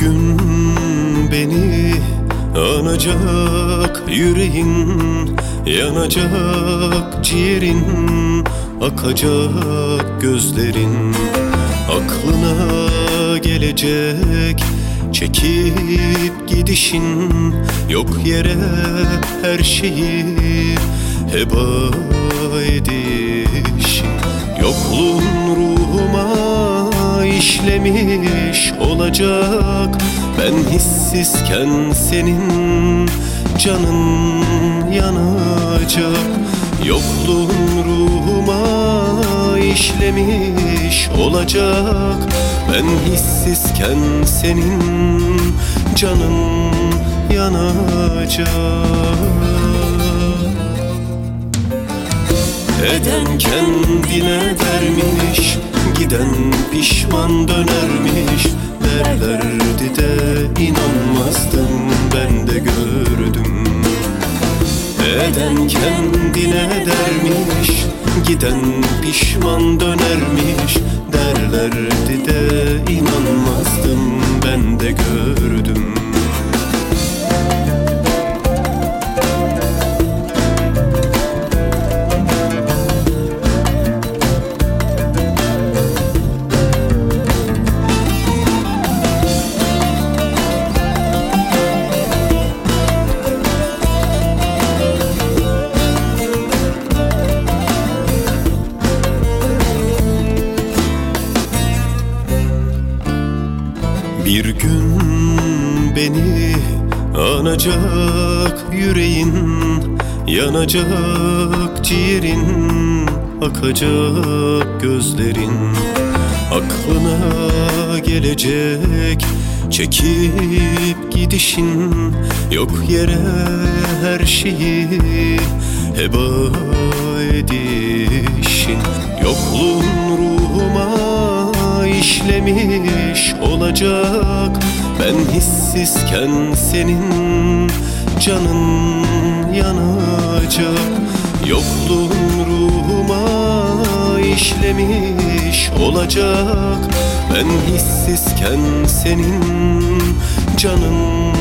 gün beni anacak yüreğin Yanacak ciğerin, akacak gözlerin. Aklına gelecek çekip gidişin Yok yere her şeyi heba ediş Yokluğun ruhuma işlemiş olacak Ben hissizken senin canın yanacak. Yokluğun ruhuma işlemiş olacak. Ben hissizken senin canın yanacak. Eden kendine dermiş Giden pişman dönermiş kendine dermiş Giden pişman dönermiş Derlerdi de inanmazdım Bir gün beni anacak yüreğin Yanacak ciğerin Akacak gözlerin. Aklına gelecek Çekip gidişin Yok yere her şeyi Heba edişin. Yokluğun ruhuma işlemiş olacak. Ben hissizken senin canın yanacak. Yokluğun ruhuma işlemiş olacak. Ben hissizken senin canın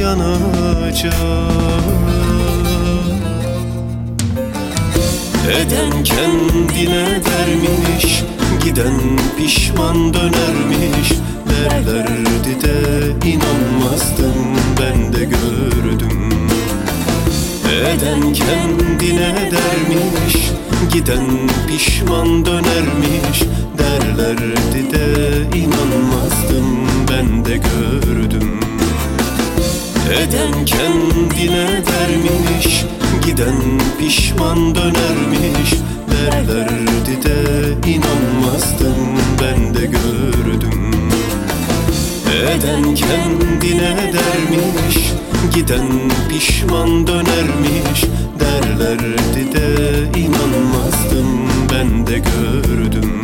yanacak. Eden kendine dermiş Giden pişman dönermiş. Derlerdi de inanmazdım Ben de gördüm. Eden kendine dermiş? Giden pişman dönermiş. Derlerdi de inanmazdım Ben de gördüm. Eden kendine dermiş? Giden pişman dönermiş. Derlerdi de pişman dönermiş. Derlerdi de inanmazdım Ben de gördüm